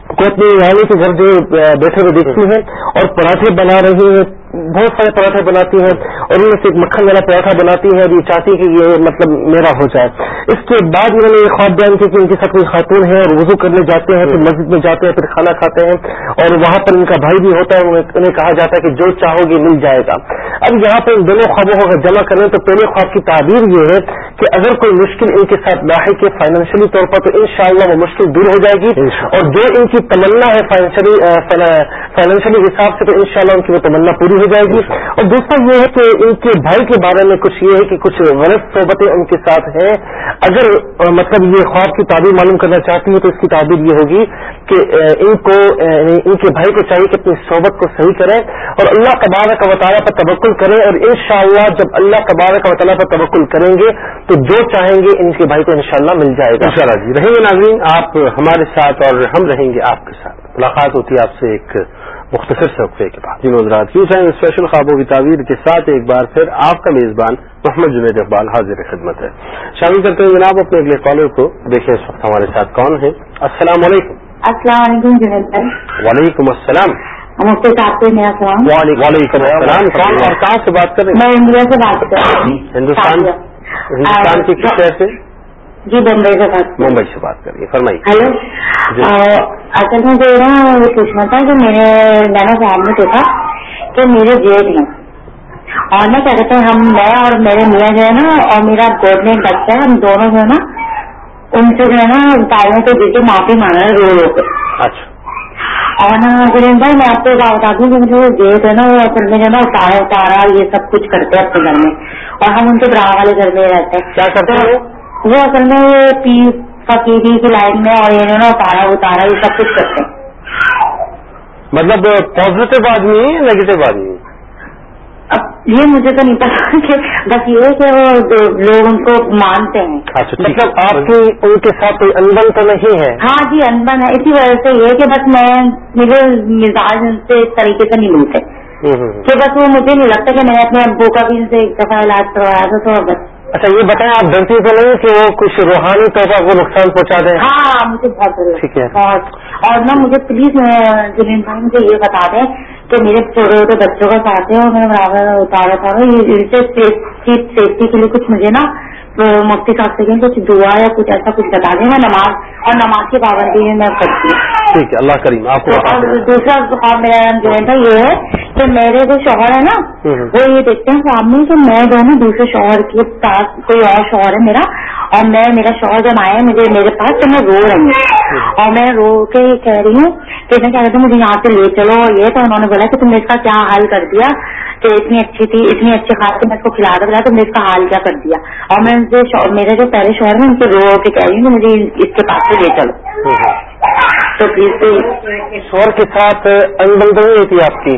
کو اپنی رانی کے گھر جو بیٹھے ہوئے دیکھتی ہیں اور پراٹھے بنا رہی ہیں بہت سارے پراٹھے بناتی ہیں اور ان میں سے ایک مکھن والا پراٹھا بناتی ہے اور یہ چاہتی ہے کہ یہ مطلب میرا ہو جائے۔ اس کے بعد انہوں نے یہ خواب بیان کی کہ ان کے ساتھ کوئی خاتون ہے اور وضو کرنے جاتے ہیں پھر مسجد میں جاتے ہیں پھر کھانا کھاتے ہیں اور وہاں پر ان کا بھائی بھی ہوتا ہے انہیں کہا جاتا ہے کہ جو چاہو گے مل جائے گا۔ اب یہاں پر ان دونوں خوابوں کو جمع کریں تو پہلے خواب کی تعبیر یہ ہے کہ اگر کوئی مشکل ان کے ساتھ لاحق ہے فائنینشلی طور پر تو ان وہ مشکل دور ہو جائے گی۔ اور جو ان کی تمنا ہے فائنینشلی حساب سے تو ان شاء اللہ ان کی وہ تمنا پوری ہو جائے گی۔ اور دوسرا یہ ہے کہ ان کے بھائی کے بارے میں کچھ یہ ہے کہ کچھ غلط صحبتیں ان کے ساتھ ہیں۔ اگر مطلب یہ خواب کی تعبیر معلوم کرنا چاہتی ہے تو اس کی تعبیر یہ ہوگی کہ ان کو یعنی ان کے بھائی کو چاہیے کہ اپنی صحبت کو صحیح کریں اور اللہ تبارک و تعالیٰ پر تبکل کریں اور ان شاء اللہ جب اللہ تبارک و تعالیٰ پر تبکل کریں گے تو جو چاہیں گے ان کے بھائی کو انشاءاللہ مل جائے گا۔ جی۔ رہیں گے ناظرین، آپ ہمارے ساتھ اور ہم رہیں گے آپ کے ساتھ۔ ملاقات ہوتی ہے آپ سے ایک مختصر سے وقفے کے بعد۔ جن حضرات کیوں چاہیں اسپیشل خوابوں کی تعبیر کے ساتھ ایک بار پھر آپ کا میزبان محمد جنید اقبال حاضر خدمت ہے۔ شامل کرتے ہیں جناب اپنے اگلے کالر کو۔ دیکھیں اس وقت ہمارے ساتھ کون ہے السلام علیکم۔ السلام علیکم جنید وعلیکم السلام۔ نمستے صاحب میرا سلام وعلیکم السلام۔ کون اور کہاں سے بات کر رہے میں انڈیا سے بات کر رہی ہوں۔ ہندوستان ہندوستان کی کس شہر سے؟ جی بمبئی سے بات ممبئی سے بات کریے فرمائیے۔ ہلو۔ اصل میں جو نا یہ پوچھنا تھا کہ میرے نانا صاحب نے دیکھا کہ میرے جیٹ ہیں اور نا کیا کہتے ہیں ہم میں اور میرے میاں جو ہے نا اور میرا گوڈ میں بچہ ہے ہم دونوں جو ہے نا ان سے جو ہے نا تاروں کو دے کے معافی مانگ رہے رو رو کے۔ اچھا۔ اور نا گرین بھائی میں آپ کو بتا دوں کہ مجھے جیٹ ہے نا وہ اصل میں جو ہے نا اتارا اتارا یہ سب کچھ کرتے ہیں اپنے گھر میں اور ہم ان کے برا والے گھر میں رہتے ہیں۔ کیا کرتے ہیں وہ اصل میں پی فقیری کی لائن میں اور انہوں نے اتارا اتارا یہ سب کچھ کرتے ہیں۔ مطلب پازیٹو آدمی ہے نیگیٹو آدمی اب یہ مجھے تو نہیں پتا کہ بس یہ کہ وہ لوگ ان کو مانتے ہیں۔ اچھا مطلب آپ کی ان کے ساتھ کوئی انبن تو نہیں ہے؟ ہاں جی انبن ہے۔ اسی وجہ سے یہ کہ بس میں میرے مزاج ان سے اس طریقے سے نہیں ملتے۔ کہ بس وہ مجھے نہیں لگتا کہ میں نے اپنے ابو کا بھی ان سے ایک دفعہ علاج کروایا تھا تو بس۔ اچھا یہ بتائیں آپ ڈرتی تو نہیں کہ وہ کچھ روحانی طور پر وہ نقصان پہنچا دیں؟ ہاں مجھے بہت ٹھیک ہے۔ اور نا مجھے پلیز بھائی مجھے یہ بتا دیں کہ میرے چھوٹے چھوٹے بچوں کا ساتھ ہے اور میں برابر اتارا تھا۔ سیفٹی کے لیے کچھ مجھے نا مفتی صاحب سے کہیں کچھ دعا یا کچھ ایسا کچھ بتا دیں میں نماز اور نماز کی پابندی میں میں کرتی ہوں۔ ٹھیک ہے اللہ کریم آپ کو اور دوسرا خواب میرا جو ہے نا یہ ہے کہ میرے جو شوہر ہے نا وہ یہ دیکھتے ہیں میں کہ میں جو ہے نا دوسرے شوہر کے پاس کوئی اور شوہر ہے میرا اور میں میرا شوہر جب آئے مجھے میرے پاس تو میں رو رہی ہوں۔ اور میں رو کے کہہ رہی ہوں کہ میں کہہ رہی تھی مجھے یہاں سے لے چلو اور یہ تو انہوں نے بولا کہ تم نے اس کا کیا حل کر دیا؟ کہ اتنی اچھی تھی اتنی اچھی خاص میں اس کو کھلا کر تو میں اس کا حال کیا کر دیا؟ اور میں میرے جو پہلے شوہر ہیں ان سے رو کے کہہ رہی ہوں کہ مجھے اس کے پاس سے لے چلو۔ تو پلیز شور کے ساتھ انبن نہیں ہوتی آپ کی؟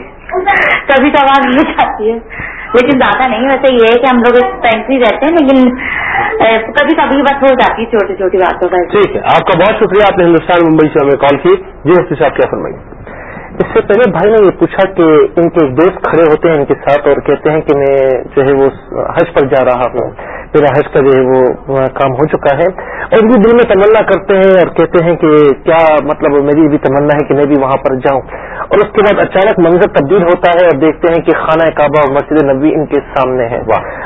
کبھی کبھار نہیں چاہتی ہے۔ لیکن زیادہ نہیں ویسے یہ ہے کہ ہم لوگ پینٹری رہتے ہیں لیکن کبھی کبھی بس ہو جاتی ہے چھوٹی چھوٹی باتوں کا ٹھیک ہے آپ کا بہت شکریہ آپ نے ہندوستان ممبئی سے ہمیں کال کی۔ جی مفتی صاحب کیا فرمائیں اس سے پہلے بھائی نے یہ پوچھا کہ ان کے دوست کھڑے ہوتے ہیں ان کے ساتھ اور کہتے ہیں کہ میں جو ہے وہ حج پر جا رہا ہوں۔ میرا حج کا جو ہے وہ کام ہو چکا ہے اور بھی دل میں تمنا کرتے ہیں اور کہتے ہیں کہ کیا مطلب میری بھی تمنا ہے کہ میں بھی وہاں پر جاؤں۔ اور اس کے بعد اچانک منظر تبدیل ہوتا ہے اور دیکھتے ہیں کہ خانہ کعبہ اور مسجد نبی ان کے سامنے ہے۔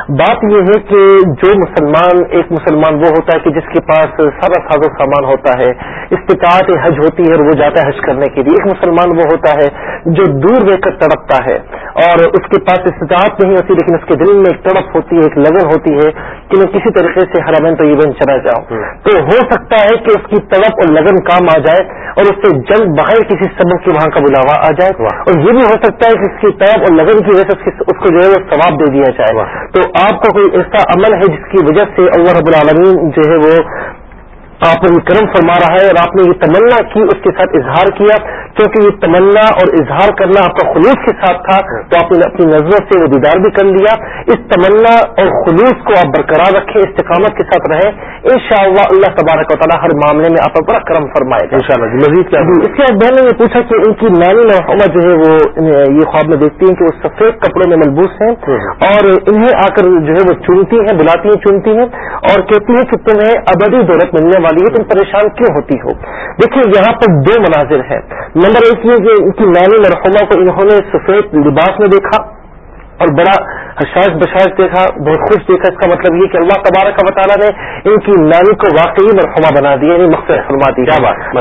بات یہ ہے کہ جو مسلمان ایک مسلمان وہ ہوتا ہے کہ جس کے پاس سارا ساز و سامان ہوتا ہے۔ استطاعت حج ہوتی ہے اور وہ جاتا ہے حج کرنے کے لیے۔ ایک مسلمان وہ ہوتا ہے جو دور دیکھ کر تڑپتا ہے اور اس کے پاس استطاعت نہیں ہوتی لیکن اس کے دل میں ایک تڑپ ہوتی ہے ایک لگن ہوتی ہے کہ میں کسی طریقے سے حرامین تو ایون چلا جاؤں۔ تو ہو سکتا ہے کہ اس کی تڑپ اور لگن کام آ جائے اور اس سے جلد بغیر کسی سبق کے وہاں کا بلاوا آ جائے۔ اور یہ بھی ہو سکتا ہے کہ اس کی تڑپ اور لگن کی وجہ سے اس کو جو ہے وہ ثواب دے دیا جائے۔ تو آپ کا کوئی ایسا عمل ہے جس کی وجہ سے اللہ رب العالمین جو ہے وہ آپ پر یہ کرم فرما رہا ہے اور آپ نے یہ تمنا کی اس کے ساتھ اظہار کیا۔ کیونکہ یہ تمنا اور اظہار کرنا آپ کا خلوص کے ساتھ تھا تو آپ نے اپنی نظروں سے وہ دیدار بھی کر لیا۔ اس تمنا اور خلوص کو آپ برقرار رکھیں استقامت کے ساتھ رہیں۔ ان شاء اللہ اللہ تبارک و تعالیٰ ہر معاملے میں آپ پر بڑا کرم فرمائے گا۔ ان شاء اللہ مزید کیا اس کے بعد بہن نے یہ پوچھا کہ ان کی نانی مرحوما جو ہے وہ یہ خواب میں دیکھتی ہیں کہ وہ سفید کپڑے میں ملبوس ہیں اور انہیں آ کر جو ہے وہ چنتی ہیں بلاتی ہیں چنتی ہیں اور کہتی ہیں کہ تمہیں ابدی دولت ملنے والی ہے تم پریشان کیوں ہوتی ہو؟ دیکھیے یہاں پر دو مناظر ہیں۔ نمبر ایک یہ کہ ان کی نانی مرحوما کو انہوں نے سفید لباس میں دیکھا اور بڑا حشاش بشاش دیکھا بہت خوش دیکھا۔ اس کا مطلب یہ کہ اللہ تبارک کا تعالیٰ نے ان کی نانی کو واقعی مرحوما بنا دیا یعنی مقصد فرما دی۔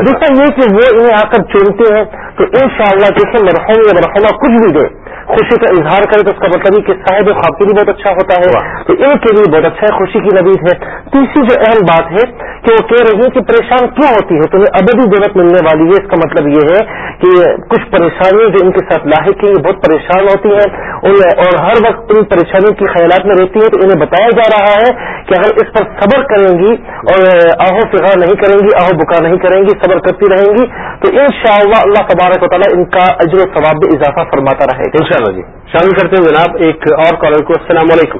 دوسرا یہ کہ وہ انہیں آ کر چنتے ہیں تو ان شاء اللہ دیکھیں مرحوم یا مرحوما کچھ بھی دے خوشی کا اظہار کرے تو اس کا مطلب یہ کہ صاحب خواب کے لیے بہت اچھا ہوتا ہے تو ان کے لیے بہت اچھا ہے خوشی کی نوید ہے۔ تیسری جو اہم بات ہے کہ وہ کہہ رہی ہے کہ پریشان کیوں ہوتی ہے تمہیں ابدی دولت ملنے والی ہے۔ اس کا مطلب یہ ہے کہ کچھ پریشانیاں جو ان کے ساتھ لاحق ہیں یہ بہت پریشان ہوتی ہیں۔ اور ہر وقت ان پریشانیوں کی خیالات میں رہتی ہیں۔ تو انہیں بتایا جا رہا ہے کہ اگر اس پر صبر کریں گی اور آہو فغا نہیں کریں گی آہو بکا نہیں کریں گی صبر کرتی رہیں گی تو ان شاء اللہ اللہ تبارک و تعالیٰ ان کا اجر و ثواب میں اضافہ فرماتا رہے گا۔ اللہ جی شامل کرتے ہیں جناب ایک اور کالر کو السلام علیکم۔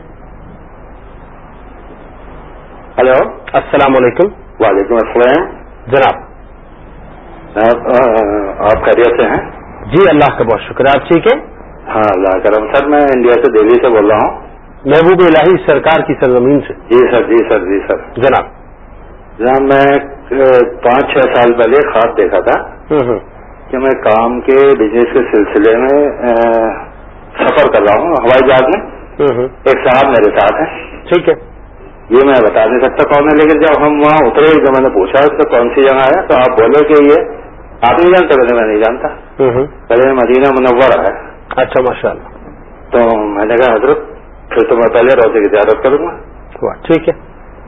ہلو السلام علیکم۔ وعلیکم السلام۔ جناب۔ آپ خیریت سے ہیں؟ جی اللہ کا بہت شکر آپ ٹھیک ہے ہاں اللہ کرم سر میں انڈیا سے دہلی سے بول رہا ہوں۔ محبوب الہی سرکار کی سرزمین سے۔ جی سر جی سر جی سر۔ جناب۔ جناب میں پانچ چھ سال پہلے خواب دیکھا تھا کہ میں کام کے بزنس کے سلسلے میں سفر کر رہا ہوں ہوائی جہاز میں۔ ایک صاحب میرے ساتھ ہیں۔ ٹھیک ہے۔ یہ میں بتا نہیں سکتا کون ہے لیکن جب ہم وہاں اترے جب میں نے پوچھا تو کون سی جگہ ہے تو آپ بولے کہ یہ آپ نہیں جانتے پہلے میں نہیں جانتا۔ پہلے مدینہ منورہ ہے۔ اچھا ماشاء اللہ تو میں نے کہا حضرت پھر تو میں پہلے روزے کی زیارت کروں گا۔ ٹھیک ہے۔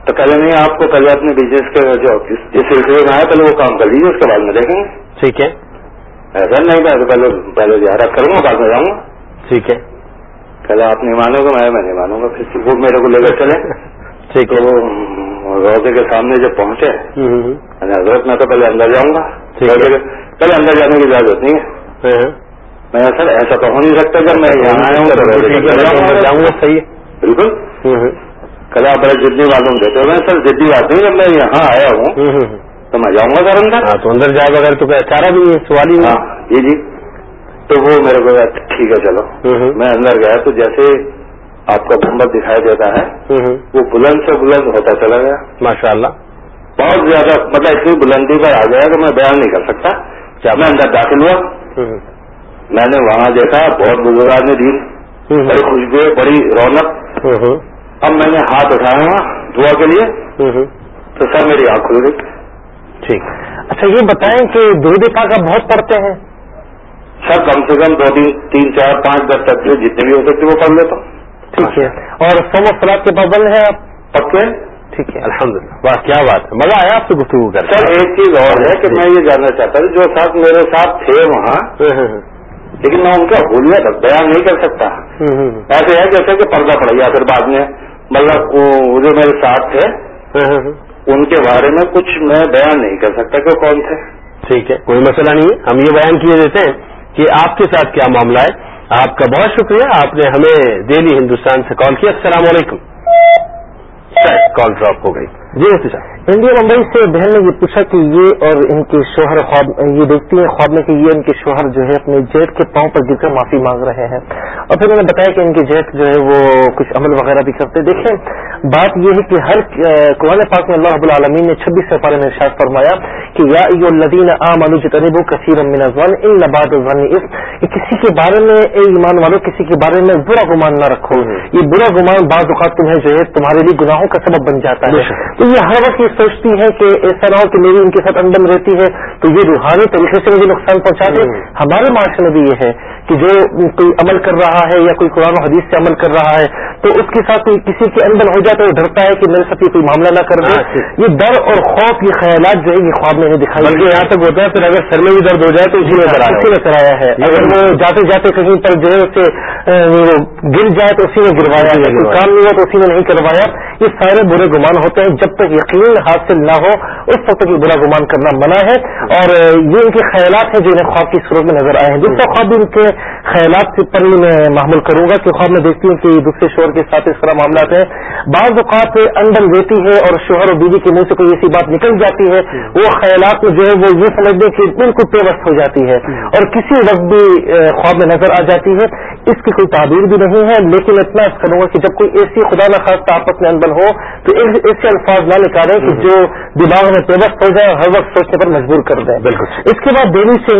تو پہلے نہیں آپ کو پہلے اپنے بزنس کے جو جس سلسلے میں آیا پہلے وہ کام کر لیجیے اس کے بعد میں دیکھیں گے۔ ٹھیک ہے۔ ایسا نہیں پہلے پہلے زیارت کروں گا بعد میں جاؤں گا۔ ٹھیک ہے۔ پہلے آپ نہیں مانو گے میں نہیں مانوں گا پھر وہ میرے کو لے کر چلے ٹھیک تو روزے کے سامنے جب پہنچے حضرت میں تو پہلے اندر جاؤں گا۔ پہلے اندر جانے کی اجازت نہیں ہے۔ میں سر ایسا تو ہو نہیں سکتا جب میں یہاں آیا ہوں جاؤں گا۔ صحیح بالکل۔ کل آپ بڑے جدی معلوم دیتے میں سر جدی بات نہیں جب میں یہاں آیا ہوں تو میں جاؤں گا سر اندر۔ ہاں تو اندر جائے بغیر تو چارہ بھی سوال ہی ہاں جی جی۔ تو وہ میرے کو ٹھیک ہے چلو۔ میں اندر گیا تو جیسے آپ کا گنبد دکھائی دیتا ہے وہ بلند سے بلند ہوتا چلا گیا۔ ماشاء اللہ بہت زیادہ مطلب اتنی بلندی پر آ گیا کہ میں بیان نہیں کر سکتا۔ میں اندر داخل ہوا؟ میں نے وہاں دیکھا بہت بزرگ نے دی بڑی خوشبو بڑی رونق۔ اب میں نے ہاتھ اٹھایا ہوا دعا کے لیے۔ تو سر میری آنکھ کھل گئی۔ ٹھیک۔ اچھا یہ بتائیں کہ دودھ پاک آپ بہت پڑھتے ہیں۔ سر کم سے کم دو تین تین چار پانچ دس تک جتنے بھی ہو سکتے وہ پڑھ لیتا ہوں۔ ٹھیک ہے۔ اور سم و کے پابند ہیں آپ؟ پکے ٹھیک ہے۔ الحمد للہ واہ کیا بات ہے۔ مزہ آیا آپ سے گفتگو کر سر ایک چیز اور ہے کہ میں یہ جاننا چاہتا ہوں جو ساتھ میرے ساتھ تھے وہاں لیکن میں ان کا بھولیا بیان نہیں کر سکتا۔ ایسے ہے جیسے کہ پردہ پڑ گیا پھر بعد میں مطلب جو میرے ساتھ تھے ان کے بارے میں کچھ میں بیان نہیں کر سکتا کہ کون تھے۔ ٹھیک ہے کوئی مسئلہ نہیں ہے۔ ہم یہ بیان کیے دیتے ہیں۔ کہ آپ کے ساتھ کیا معاملہ ہے؟ آپ کا بہت شکریہ، آپ نے ہمیں دہلی ہندوستان سے کال کیا السلام علیکم۔ کال ڈراپ ہو گئی۔ جی انڈیا ممبئی سے بہن نے یہ پوچھا کہ یہ اور ان کے شوہر خواب یہ دیکھتی ہیں خواب میں کہ یہ ان کے شوہر جو ہے اپنے جیٹ کے پاؤں پر گر کر معافی مانگ رہے ہیں۔ اور پھر انہوں نے بتایا کہ ان کے جیٹ جو ہے وہ کچھ عمل وغیرہ بھی کرتے۔ دیکھیں بات یہ ہے کہ ہر قرآن پاک میں اللہ رب العالمین نے چھبیس سفارے میں ارشاد فرمایا کہ یا الدین عام جتنب کثیر من ازوان ان نباد کسی کے بارے میں اے ایمان والوں کسی کے بارے میں برا گمان نہ رکھو۔ یہ برا گمان بعض اوقات تمہیں جو ہے تمہارے لیے گناہوں کا سبب بن جاتا ہے۔ یہ ہر وقت یہ سوچتی ہے کہ ایسا نہ ہو کہ میری ان کے ساتھ اندم رہتی ہے تو یہ روحانی طریقے سے مجھے نقصان پہنچا دے ہمارے معاشرے میں بھی یہ ہے کہ جو کوئی عمل کر رہا ہے یا کوئی قرآن و حدیث سے عمل کر رہا ہے تو اس کے ساتھ کسی کے اندر ہو جائے تو وہ ڈرتا ہے کہ میرے ساتھ یہ کوئی معاملہ نہ کر دے۔ یہ ڈر اور خوف یہ خیالات جو ہے یہ خواب میں نے دکھائی بلکہ یہاں تک ہوتا ہے پھر اگر سر میں بھی درد ہو جائے تو اسی میں کرایا ہے۔ اگر وہ جاتے جاتے کہیں پر جو ہے اسے گر جائے تو اسی میں گروایا ہے کوئی کام نہیں ہوا تو اسی میں نہیں کروایا۔ یہ سارے برے گمان ہوتے ہیں۔ جب تک یقین حاصل نہ ہو، اس وقت تک یہ برا گمان کرنا منع ہے۔ اور یہ ان کے خیالات ہیں جو انہیں خواب کی صورت میں نظر آئے ہیں۔ دوسرا خواب بھی ان کے خیالات پر ہی میں معمول کروں گا کہ خواب میں دیکھتی ہوں کہ دوسرے شوہر کے ساتھ اس طرح معاملات ہیں۔ بعض اوقات انڈن دیتی ہے اور شوہر اور بیوی کے منہ سے کوئی ایسی بات نکل جاتی ہے، وہ خیالات میں جو ہے وہ یہ سمجھتے کہ بالکل پیوست ہو جاتی ہے۔ اور کسی وقت بھی خواب میں نظر آ جاتی ہے، اس کی کوئی تعبیر بھی نہیں ہے۔ لیکن اتنا کروں گا کہ جب کوئی ایسی خدا نخواستہ آپس میں اندر ہو، تو ایسے الفاظ نہ نکالیں کہ جو دماغ میں پیوست ہو جائے اور ہر وقت سوچنے پر مجبور کر دیں۔ بالکل۔ اس کے بعد دہلی سے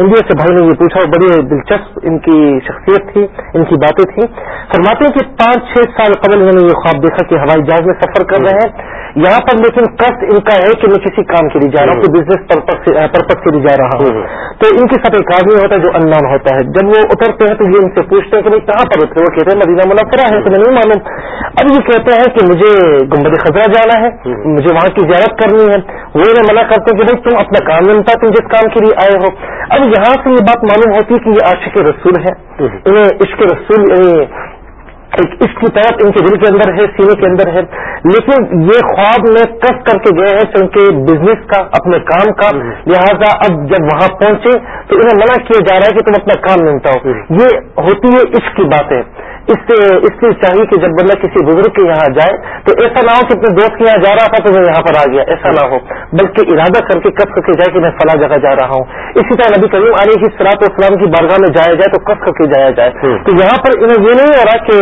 انڈیا سے بھائی نے یہ پوچھا بڑی دلچسپ ان کی شخصیت تھی ان کی باتیں تھیں۔ فرماتے ہیں کہ پانچ چھ سال قبل انہوں نے یہ خواب دیکھا کہ ہوائی جہاز میں سفر کر رہے ہیں۔ یہاں پر لیکن قصد ان کا ہے کہ میں کسی کام کے لیے جا رہا ہوں کوئی بزنس پرپز کے لیے جا رہا ہوں۔ تو ان کے ساتھ ایک آدمی ہوتا ہے جو انان ہوتا ہے۔ جب وہ اترتے ہیں تو یہ ان سے پوچھتے ہیں کہ کہاں پر اترے وہ کہتے ہیں مدینہ منفرہ ہے تو میں نہیں معلوم۔ اب یہ کہتے ہیں کہ مجھے گمبد خزرہ جانا ہے، مجھے وہاں کی زیارت کرنی ہے۔ وہ انہیں منع کرتے ہیں کہ بھائی تم اپنا کام ملتا تم جس کام کے لیے آئے ہو۔ اب یہاں سے یہ بات معلوم ہوتی ہے کہ یہ عاشق رسول ہے انہیں عشق رسول اس کی طرف ان کے دل کے اندر ہے، سینے کے اندر ہے۔ لیکن یہ خواب میں کس کر کے گئے ہیں چونکہ بزنس کا، اپنے کام کا۔ لہذا اب جب وہاں پہنچے تو انہیں منع کیا جا رہا ہے کہ تم اپنا کام ملتا ہو یہ ہوتی ہے اس کی باتیں۔ اس سے اس لیے چاہیے کہ جب بندہ کسی بزرگ کے یہاں جائے تو ایسا نہ ہو کہ اپنے دوست کے یہاں جا رہا تھا تو میں یہاں پر آ گیا ایسا نہ ہو۔ بلکہ ارادہ کر کے کس کر کے جائے کہ میں فلاں جگہ جا رہا ہوں۔ اسی طرح نبی کریم علیہ کی سلاط اسلام کی بارگاہ میں جایا جائے تو کس کر کے جایا جائے۔ تو یہاں پر انہیں یہ نہیں ہو رہا کہ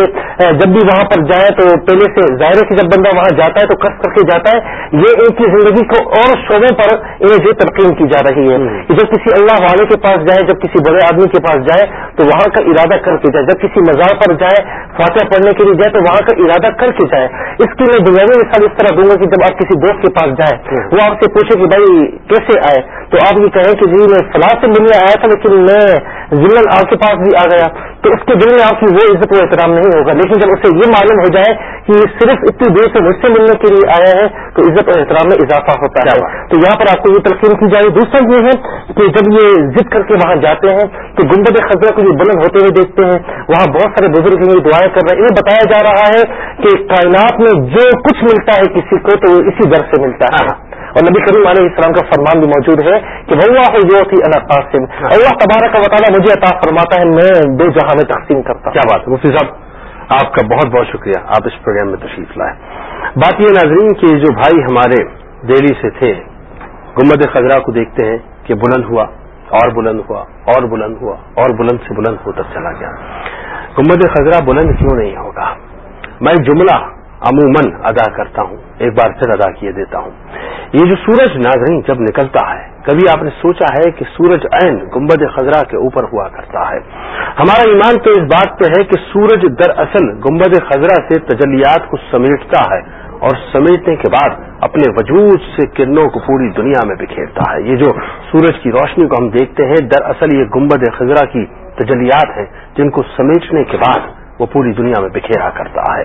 جب بھی وہاں پر جائے تو پہلے سے ظاہر ہے کہ جب بندہ وہاں جاتا ہے تو کس کر کے جاتا ہے۔ یہ ان کی زندگی کو اور شعبوں پر انہیں یہ تلقین کی جا رہی ہے کہ جب کسی اللہ والے کے پاس جائے جب کسی بڑے آدمی کے پاس جائے تو وہاں کا ارادہ کر کے جائے۔ جب کسی مزار پر جائے فاتح پڑھنے کے لیے جائے تو وہاں کا ارادہ کر کے جائے۔ اس کی میں بنیادی مثال اس طرح دوں گا کہ جب آپ کسی دوست کے پاس جائیں، وہ آپ سے پوچھے کہ بھائی کیسے آئے؟ تو آپ یہ کہیں کہ جی میں فلاح سے ملنے آیا تھا، لیکن میں ضلع آپ کے پاس بھی آ گیا تو اس کے دل میں آپ کی وہ عزت و احترام نہیں ہوگا۔ لیکن جب اسے یہ معلوم ہو جائے کہ یہ صرف اتنی دیر سے مجھ سے ملنے کے لیے آیا ہے تو عزت و احترام میں اضافہ ہوتا ہے۔ تو یہاں پر آپ کو یہ تلقین کی جائے۔ دوسرا یہ ہے کہ جب یہ ضد کر کے وہاں جاتے ہیں تو گنبد خزرہ کو یہ بلند ہوتے ہوئے دیکھتے ہیں۔ وہاں بہت سارے بزرگ یہ دعائیں کر رہے ہیں۔ انہیں بتایا جا رہا ہے کہ کائنات میں جو کچھ ملتا ہے کسی کو تو اسی در سے ملتا ہے۔ اور نبی کریم علیہ السلام کا فرمان بھی موجود ہے کہ وہ جو تھی قاسم. اللہ تبارک کا بتانا مجھے عطا فرماتا ہے، میں دو جہاں میں تقسیم کرتا کیا بات ہے؟ مفتی صاحب، آپ کا بہت بہت شکریہ۔ آپ اس پروگرام میں تشریف لائے۔ بات یہ ناظرین کہ جو بھائی ہمارے دہلی سے تھے، گمبد خزرہ کو دیکھتے ہیں کہ بلند ہوا، اور بلند ہوا، اور بلند ہوا، اور بلند سے بلند ہوتا چلا گیا۔ گمبد خزرہ بلند کیوں نہیں ہوگا؟ میں جملہ عموماً ادا کرتا ہوں، ایک بار پھر ادا کیے دیتا ہوں۔ یہ جو سورج ناظرین جب نکلتا ہے، کبھی آپ نے سوچا ہے کہ سورج عین گمبد خزرہ کے اوپر ہوا کرتا ہے۔ ہمارا ایمان تو اس بات پہ ہے کہ سورج دراصل گمبد خزرہ سے تجلیات کو سمیٹتا ہے اور سمیٹنے کے بعد اپنے وجود سے کرنوں کو پوری دنیا میں بکھیرتا ہے۔ یہ جو سورج کی روشنی کو ہم دیکھتے ہیں، دراصل یہ گمبد خزرہ کی تجلیات ہیں، جن کو سمیٹنے کے بعد وہ پوری دنیا میں بکھیرا کرتا ہے۔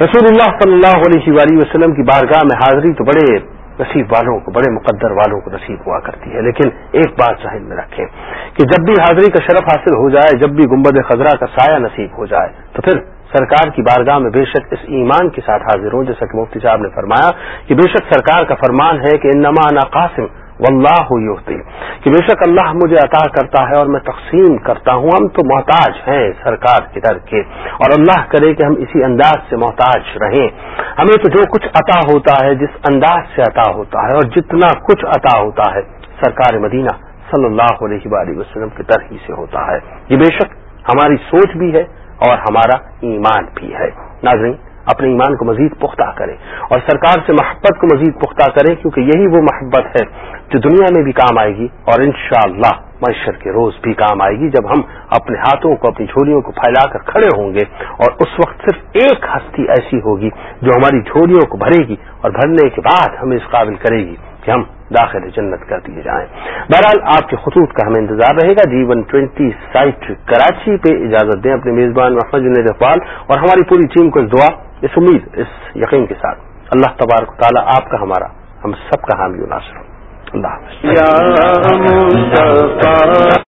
رسول اللہ صلی اللہ علیہ وآلہ وسلم کی بارگاہ میں حاضری تو بڑے نصیب والوں کو، بڑے مقدر والوں کو نصیب ہوا کرتی ہے۔ لیکن ایک بات ذہن میں رکھیں کہ جب بھی حاضری کا شرف حاصل ہو جائے، جب بھی گمبد خزرہ کا سایہ نصیب ہو جائے، تو پھر سرکار کی بارگاہ میں بے شک اس ایمان کے ساتھ حاضر ہوں۔ جیسا کہ مفتی صاحب نے فرمایا کہ بے شک سرکار کا فرمان ہے کہ انما انا قاسم واللہ یوتی کہ بے شک اللہ مجھے عطا کرتا ہے اور میں تقسیم کرتا ہوں، ہم تو محتاج ہیں سرکار کے در کے۔ اور اللہ کرے کہ ہم اسی انداز سے محتاج رہیں۔ ہمیں تو جو کچھ عطا ہوتا ہے، جس انداز سے عطا ہوتا ہے، اور جتنا کچھ عطا ہوتا ہے، سرکار مدینہ صلی اللہ علیہ وآلہ وسلم کی طرح سے ہوتا ہے۔ یہ بے شک ہماری سوچ بھی ہے اور ہمارا ایمان بھی ہے۔ ناظرین اپنے ایمان کو مزید پختہ کریں اور سرکار سے محبت کو مزید پختہ کریں کیونکہ یہی وہ محبت ہے جو دنیا میں بھی کام آئے گی اور انشاءاللہ اللہ کے روز بھی کام آئے گی جب ہم اپنے ہاتھوں کو، اپنی جھولیوں کو پھیلا کر کھڑے ہوں گے اور اس وقت صرف ایک ہستی ایسی ہوگی جو ہماری جھولیوں کو بھرے گی اور بھرنے کے بعد ہمیں اس قابل کرے گی۔ کہ ہم داخل جنت کر دیے جائیں۔ بہرحال آپ کے خطوط کا ہمیں انتظار رہے گا۔ جی ون ٹوینٹی سائٹ کراچی پہ اجازت دیں اپنے میزبان محمد جنید اقبال اور ہماری پوری ٹیم کو اس دعا، اس امید، اس یقین کے ساتھ۔ اللہ تبارک تعالیٰ آپ کا ہمارا، ہم سب کا حامی ناصر اللہ حافظ۔